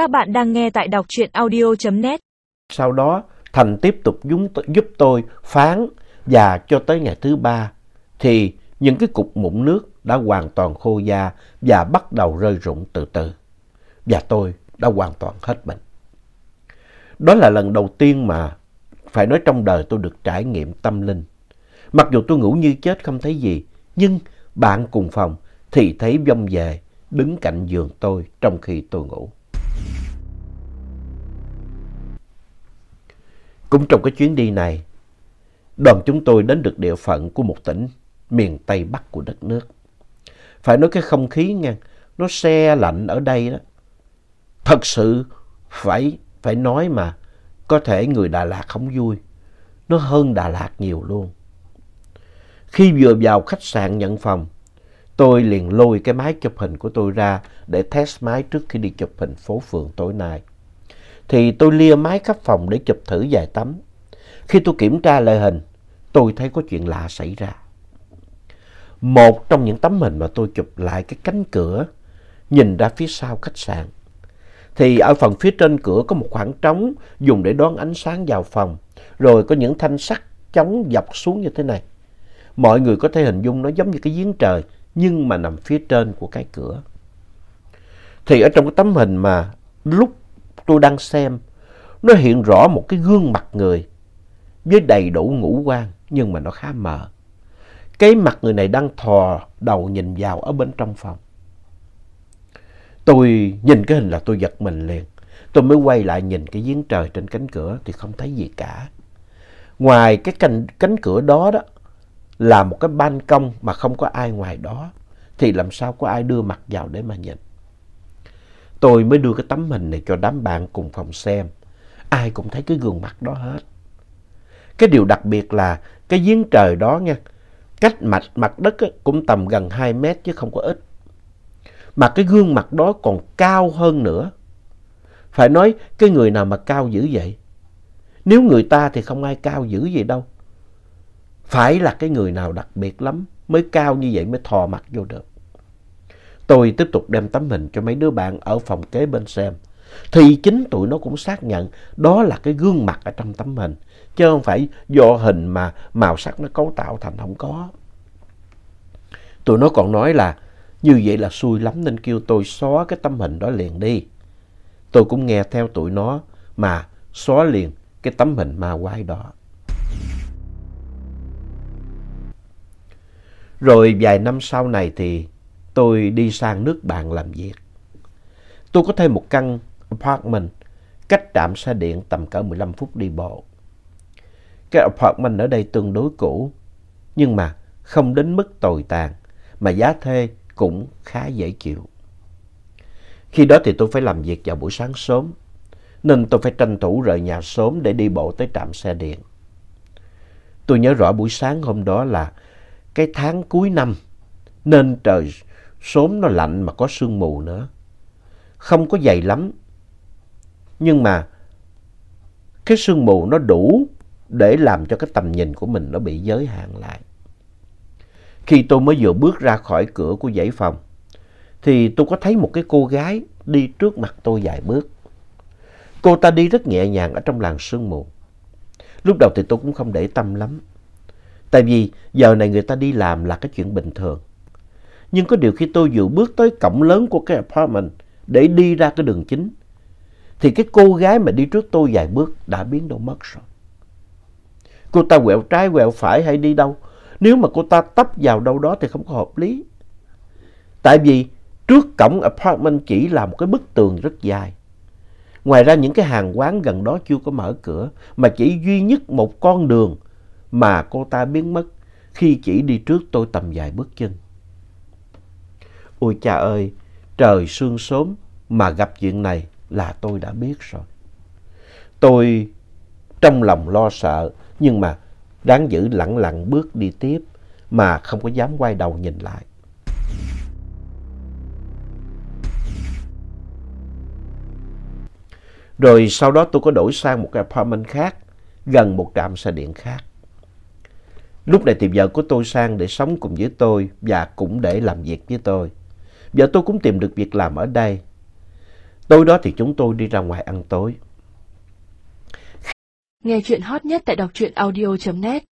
Các bạn đang nghe tại đọc truyện audio.net. Sau đó Thành tiếp tục giúp, giúp tôi phán và cho tới ngày thứ ba thì những cái cục mụn nước đã hoàn toàn khô da và bắt đầu rơi rụng từ từ. Và tôi đã hoàn toàn hết bệnh. Đó là lần đầu tiên mà phải nói trong đời tôi được trải nghiệm tâm linh. Mặc dù tôi ngủ như chết không thấy gì, nhưng bạn cùng phòng thì thấy vong về đứng cạnh giường tôi trong khi tôi ngủ. Cũng trong cái chuyến đi này, đoàn chúng tôi đến được địa phận của một tỉnh miền Tây Bắc của đất nước. Phải nói cái không khí nha, nó xe lạnh ở đây đó. Thật sự phải, phải nói mà có thể người Đà Lạt không vui. Nó hơn Đà Lạt nhiều luôn. Khi vừa vào khách sạn nhận phòng, tôi liền lôi cái máy chụp hình của tôi ra để test máy trước khi đi chụp hình phố phường tối nay. Thì tôi lia máy khắp phòng để chụp thử vài tấm. Khi tôi kiểm tra lại hình, tôi thấy có chuyện lạ xảy ra. Một trong những tấm hình mà tôi chụp lại cái cánh cửa nhìn ra phía sau khách sạn. Thì ở phần phía trên cửa có một khoảng trống dùng để đón ánh sáng vào phòng. Rồi có những thanh sắt chống dọc xuống như thế này. Mọi người có thể hình dung nó giống như cái giếng trời nhưng mà nằm phía trên của cái cửa. Thì ở trong cái tấm hình mà lúc tôi đang xem, nó hiện rõ một cái gương mặt người với đầy đủ ngũ quan nhưng mà nó khá mờ. Cái mặt người này đang thò đầu nhìn vào ở bên trong phòng. Tôi nhìn cái hình là tôi giật mình liền. Tôi mới quay lại nhìn cái giếng trời trên cánh cửa thì không thấy gì cả. Ngoài cái cánh, cánh cửa đó đó là một cái ban công mà không có ai ngoài đó thì làm sao có ai đưa mặt vào để mà nhìn. Tôi mới đưa cái tấm hình này cho đám bạn cùng phòng xem. Ai cũng thấy cái gương mặt đó hết. Cái điều đặc biệt là cái giếng trời đó nha, cách mặt, mặt đất cũng tầm gần 2 mét chứ không có ít. Mà cái gương mặt đó còn cao hơn nữa. Phải nói cái người nào mà cao dữ vậy? Nếu người ta thì không ai cao dữ vậy đâu. Phải là cái người nào đặc biệt lắm mới cao như vậy mới thò mặt vô được. Tôi tiếp tục đem tấm hình cho mấy đứa bạn ở phòng kế bên xem. Thì chính tụi nó cũng xác nhận đó là cái gương mặt ở trong tấm hình. Chứ không phải do hình mà màu sắc nó cấu tạo thành không có. Tụi nó còn nói là, như vậy là xui lắm nên kêu tôi xóa cái tấm hình đó liền đi. Tôi cũng nghe theo tụi nó mà xóa liền cái tấm hình ma quái đó. Rồi vài năm sau này thì tôi đi sang nước bạn làm việc. Tôi có thuê một căn apartment cách trạm xe điện tầm cỡ 15 phút đi bộ. Cái apartment ở đây tương đối cũ, nhưng mà không đến mức tồi tàn, mà giá thuê cũng khá dễ chịu. Khi đó thì tôi phải làm việc vào buổi sáng sớm, nên tôi phải tranh thủ rời nhà sớm để đi bộ tới trạm xe điện. Tôi nhớ rõ buổi sáng hôm đó là cái tháng cuối năm, nên trời sớm nó lạnh mà có sương mù nữa. Không có dày lắm, nhưng mà cái sương mù nó đủ để làm cho cái tầm nhìn của mình nó bị giới hạn lại. Khi tôi mới vừa bước ra khỏi cửa của dãy phòng, thì tôi có thấy một cái cô gái đi trước mặt tôi vài bước. Cô ta đi rất nhẹ nhàng ở trong làng sương mù. Lúc đầu thì tôi cũng không để tâm lắm. Tại vì giờ này người ta đi làm là cái chuyện bình thường. Nhưng có điều khi tôi vừa bước tới cổng lớn của cái apartment để đi ra cái đường chính, thì cái cô gái mà đi trước tôi vài bước đã biến đâu mất rồi. Cô ta quẹo trái quẹo phải hay đi đâu? Nếu mà cô ta tấp vào đâu đó thì không có hợp lý. Tại vì trước cổng apartment chỉ là một cái bức tường rất dài. Ngoài ra những cái hàng quán gần đó chưa có mở cửa mà chỉ duy nhất một con đường mà cô ta biến mất khi chỉ đi trước tôi tầm vài bước chân. Ôi cha ơi, trời sương sớm mà gặp chuyện này là tôi đã biết rồi. Tôi trong lòng lo sợ nhưng mà đáng giữ lặng lặng bước đi tiếp mà không có dám quay đầu nhìn lại. Rồi sau đó tôi có đổi sang một cái apartment khác gần một trạm xe điện khác. Lúc này thì vợ của tôi sang để sống cùng với tôi và cũng để làm việc với tôi. Vợ tôi cũng tìm được việc làm ở đây. Tối đó thì chúng tôi đi ra ngoài ăn tối. Nghe chuyện hot nhất tại đọc truyện audio.net